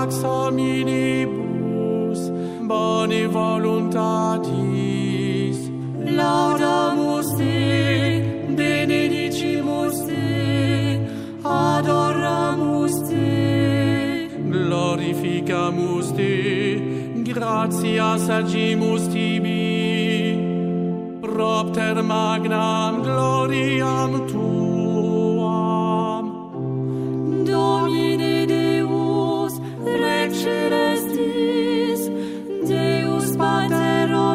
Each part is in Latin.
pax hominibus boni voluntatis. Laudamus te benedicimus te adoramus te glorificamus te gratias agimus tibi. Propter magnam gloriam tuam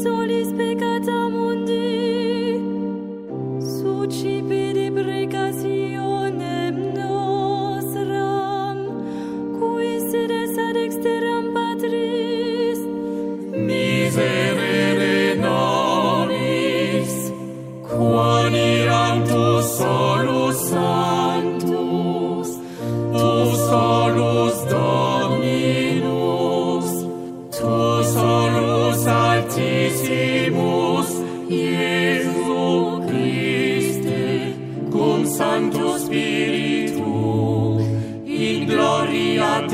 solis peccata mundi sucipe de nostram cui sedes ad exteram patris. Miserere nobis quod iam tu solus Sanctus Spiritu, in gloria